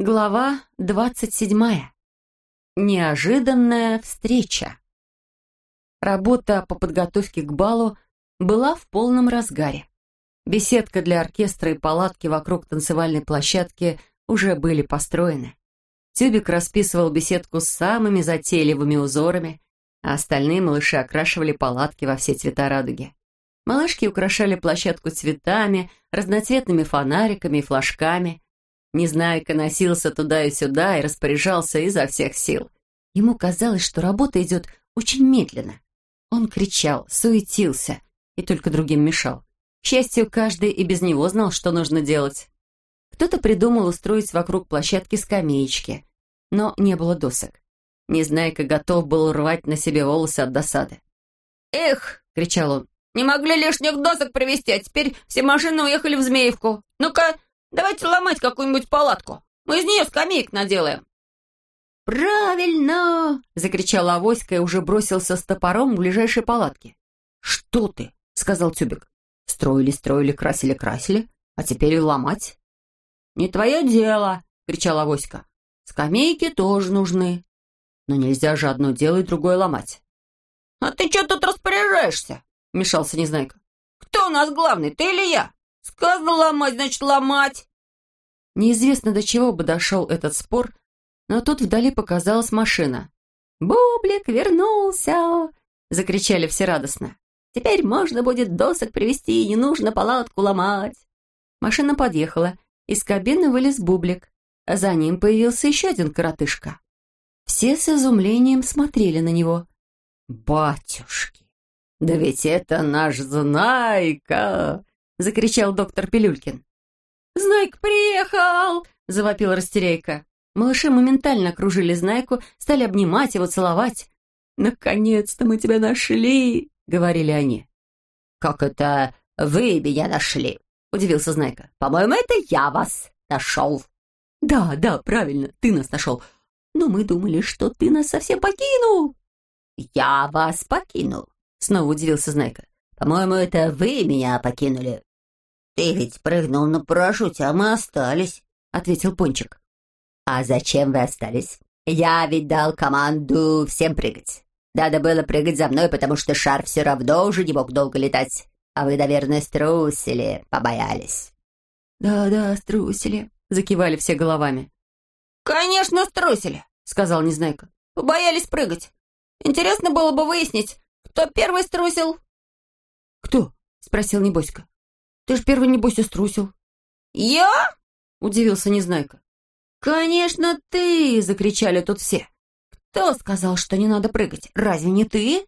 Глава двадцать седьмая. Неожиданная встреча. Работа по подготовке к балу была в полном разгаре. Беседка для оркестра и палатки вокруг танцевальной площадки уже были построены. Тюбик расписывал беседку с самыми затейливыми узорами, а остальные малыши окрашивали палатки во все цвета радуги. Малышки украшали площадку цветами, разноцветными фонариками и флажками – Незнайка носился туда и сюда и распоряжался изо всех сил. Ему казалось, что работа идет очень медленно. Он кричал, суетился и только другим мешал. К счастью, каждый и без него знал, что нужно делать. Кто-то придумал устроить вокруг площадки скамеечки, но не было досок. Незнайка готов был рвать на себе волосы от досады. «Эх!» — кричал он. «Не могли лишних досок привезти, а теперь все машины уехали в Змеевку. Ну-ка, Давайте ломать какую-нибудь палатку. Мы из нее скамеек наделаем». «Правильно!» — закричала Авоська и уже бросился с топором в ближайшей палатке. «Что ты?» — сказал Тюбик. «Строили, строили, красили, красили, а теперь и ломать». «Не твое дело!» — кричала Авоська. «Скамейки тоже нужны. Но нельзя же одно дело и другое ломать». «А ты что тут распоряжаешься?» — вмешался Незнайка. «Кто у нас главный, ты или я?» Сказано ломать, значит ломать. Неизвестно, до чего бы дошел этот спор, но тут вдали показалась машина. «Бублик вернулся!» — закричали все радостно. «Теперь можно будет досок привезти, не нужно палатку ломать!» Машина подъехала, из кабины вылез Бублик, а за ним появился еще один коротышка. Все с изумлением смотрели на него. «Батюшки! Да ведь это наш Знайка!» — закричал доктор Пилюлькин. «Знайка приехал!» — завопил растеряйка. Малыши моментально окружили Знайку, стали обнимать его, целовать. «Наконец-то мы тебя нашли!» — говорили они. «Как это вы меня нашли?» — удивился Знайка. «По-моему, это я вас нашел». «Да, да, правильно, ты нас нашел. Но мы думали, что ты нас совсем покинул». «Я вас покинул», — снова удивился Знайка. По-моему, это вы меня покинули». «Ты ведь прыгнул на парашюте, а мы остались», — ответил Пончик. «А зачем вы остались? Я ведь дал команду всем прыгать. Надо было прыгать за мной, потому что шар все равно уже не мог долго летать. А вы, наверное, струсили, побоялись». «Да-да, струсили», — закивали все головами. «Конечно, струсили», — сказал Незнайка. «Побоялись прыгать. Интересно было бы выяснить, кто первый струсил». «Кто?» — спросил Небоська. «Ты ж первый, небось, и струсил». «Я?» — удивился Незнайка. «Конечно, ты!» — закричали тут все. «Кто сказал, что не надо прыгать? Разве не ты?»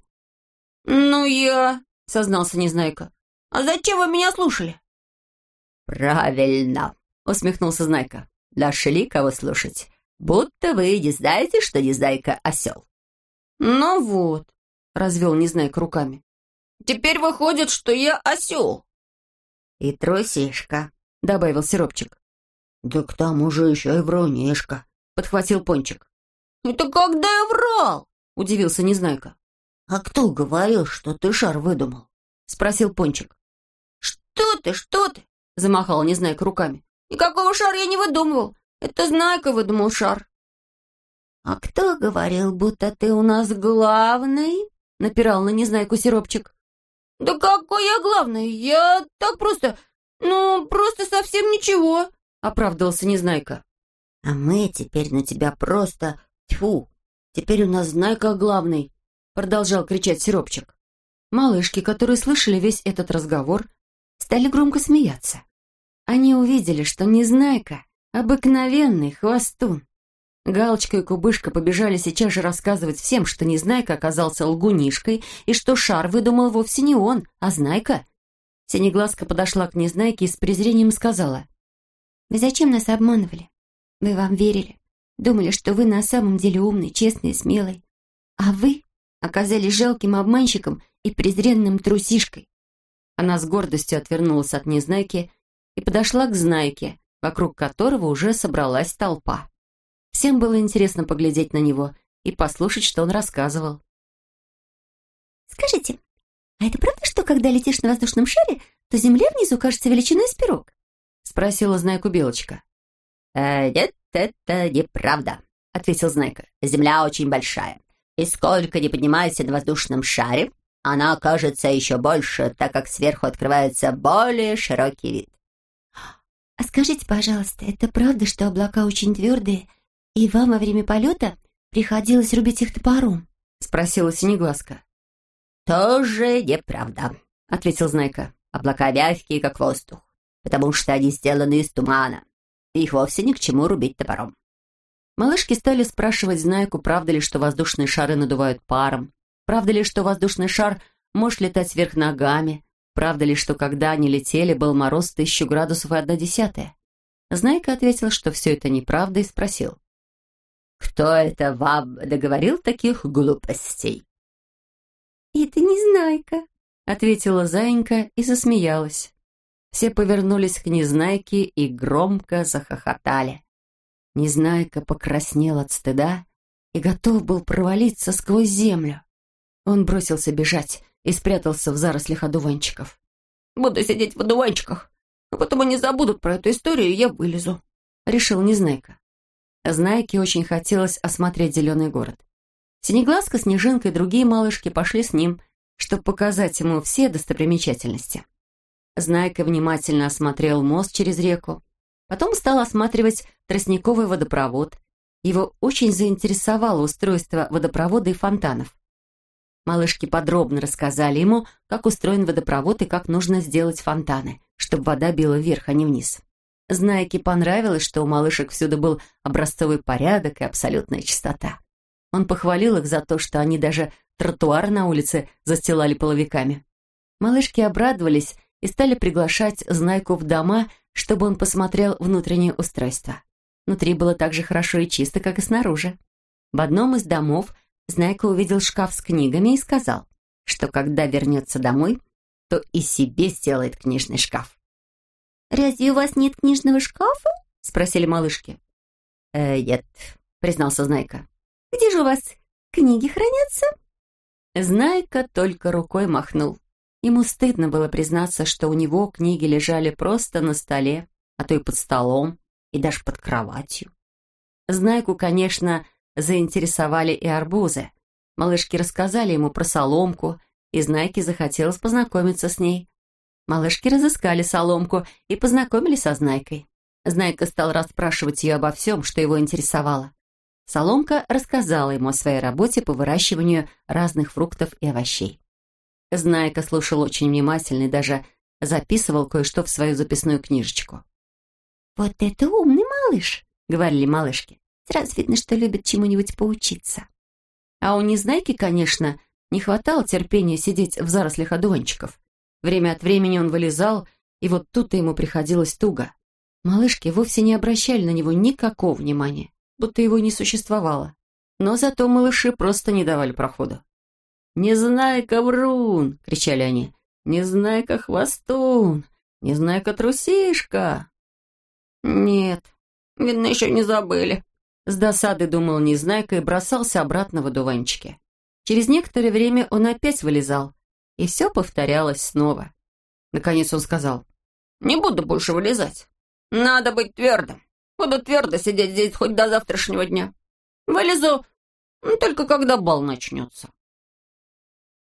«Ну, я!» — сознался Незнайка. «А зачем вы меня слушали?» «Правильно!» — усмехнулся Знайка. «Нашли кого слушать. Будто вы не знаете, что Незнайка — осел». «Ну вот», — развел Незнайка руками. Теперь выходит, что я осел». «И трусишка», — добавил Сиропчик. «Да к тому же еще и врунишка», — подхватил Пончик. «Это когда я врал?» — удивился Незнайка. «А кто говорил, что ты шар выдумал?» — спросил Пончик. «Что ты, что ты?» — замахал Незнайка руками. «Никакого шара я не выдумывал. Это Знайка выдумал шар». «А кто говорил, будто ты у нас главный?» — напирал на Незнайку Сиропчик. «Да какой я главный? Я так просто... Ну, просто совсем ничего», — оправдывался Незнайка. «А мы теперь на тебя просто... Тьфу! Теперь у нас Знайка главный», — продолжал кричать Сиропчик. Малышки, которые слышали весь этот разговор, стали громко смеяться. Они увидели, что Незнайка — обыкновенный хвостун. Галочка и Кубышка побежали сейчас же рассказывать всем, что Незнайка оказался лгунишкой и что шар выдумал вовсе не он, а Знайка. Синеглазка подошла к Незнайке и с презрением сказала. «Вы зачем нас обманывали? Мы вам верили. Думали, что вы на самом деле умный, честный и смелый. А вы оказались жалким обманщиком и презренным трусишкой». Она с гордостью отвернулась от Незнайки и подошла к Знайке, вокруг которого уже собралась толпа. Всем было интересно поглядеть на него и послушать, что он рассказывал. «Скажите, а это правда, что когда летишь на воздушном шаре, то земля внизу кажется величиной с пирог?» — спросила Знайку Белочка. «Э, «Нет, это неправда», — ответил Знайка. «Земля очень большая, и сколько ни поднимайся на воздушном шаре, она окажется еще больше, так как сверху открывается более широкий вид». «А скажите, пожалуйста, это правда, что облака очень твердые, и вам во время полета приходилось рубить их топором?» — спросила Синеглазка. «Тоже неправда», — ответил Знайка. «Облака мягкие, как воздух, потому что они сделаны из тумана. Их вовсе ни к чему рубить топором». Малышки стали спрашивать Знайку, правда ли, что воздушные шары надувают паром, правда ли, что воздушный шар может летать вверх ногами, правда ли, что когда они летели, был мороз тысячу градусов и одна десятая. Знайка ответил, что все это неправда, и спросил. «Кто это вам договорил таких глупостей?» «Это Незнайка», — ответила Заинька и засмеялась. Все повернулись к Незнайке и громко захохотали. Незнайка покраснел от стыда и готов был провалиться сквозь землю. Он бросился бежать и спрятался в зарослях одуванчиков. «Буду сидеть в одуванчиках, а потом они забудут про эту историю, и я вылезу», — решил Незнайка. Знайке очень хотелось осмотреть зеленый город. Синеглазка, Снежинка и другие малышки пошли с ним, чтобы показать ему все достопримечательности. Знайка внимательно осмотрел мост через реку, потом стал осматривать тростниковый водопровод. Его очень заинтересовало устройство водопровода и фонтанов. Малышки подробно рассказали ему, как устроен водопровод и как нужно сделать фонтаны, чтобы вода била вверх, а не вниз. Знайке понравилось, что у малышек всюду был образцовый порядок и абсолютная чистота. Он похвалил их за то, что они даже тротуар на улице застилали половиками. Малышки обрадовались и стали приглашать Знайку в дома, чтобы он посмотрел внутреннее устройство. Внутри было так же хорошо и чисто, как и снаружи. В одном из домов Знайка увидел шкаф с книгами и сказал, что когда вернется домой, то и себе сделает книжный шкаф. «Разве у вас нет книжного шкафа?» — спросили малышки. «Э, нет», — признался Знайка. «Где же у вас книги хранятся?» Знайка только рукой махнул. Ему стыдно было признаться, что у него книги лежали просто на столе, а то и под столом, и даже под кроватью. Знайку, конечно, заинтересовали и арбузы. Малышки рассказали ему про соломку, и Знайке захотелось познакомиться с ней. Малышки разыскали соломку и познакомились со Знайкой. Знайка стал расспрашивать ее обо всем, что его интересовало. Соломка рассказала ему о своей работе по выращиванию разных фруктов и овощей. Знайка слушал очень внимательно и даже записывал кое-что в свою записную книжечку. «Вот это умный малыш!» — говорили малышки. «Сразу видно, что любит чему-нибудь поучиться». А у Незнайки, конечно, не хватало терпения сидеть в зарослях одуванчиков. Время от времени он вылезал, и вот тут-то ему приходилось туго. Малышки вовсе не обращали на него никакого внимания, будто его не существовало. Но зато малыши просто не давали прохода. «Не знай-ка, врун!» — кричали они. «Не знай-ка, хвостун! Не знай-ка, трусишка!» «Нет, видно, еще не забыли», — с досады думал Незнайка и бросался обратно в одуванчики. Через некоторое время он опять вылезал, и все повторялось снова. Наконец он сказал, «Не буду больше вылезать. Надо быть твердым. Буду твердо сидеть здесь хоть до завтрашнего дня. Вылезу только когда бал начнется».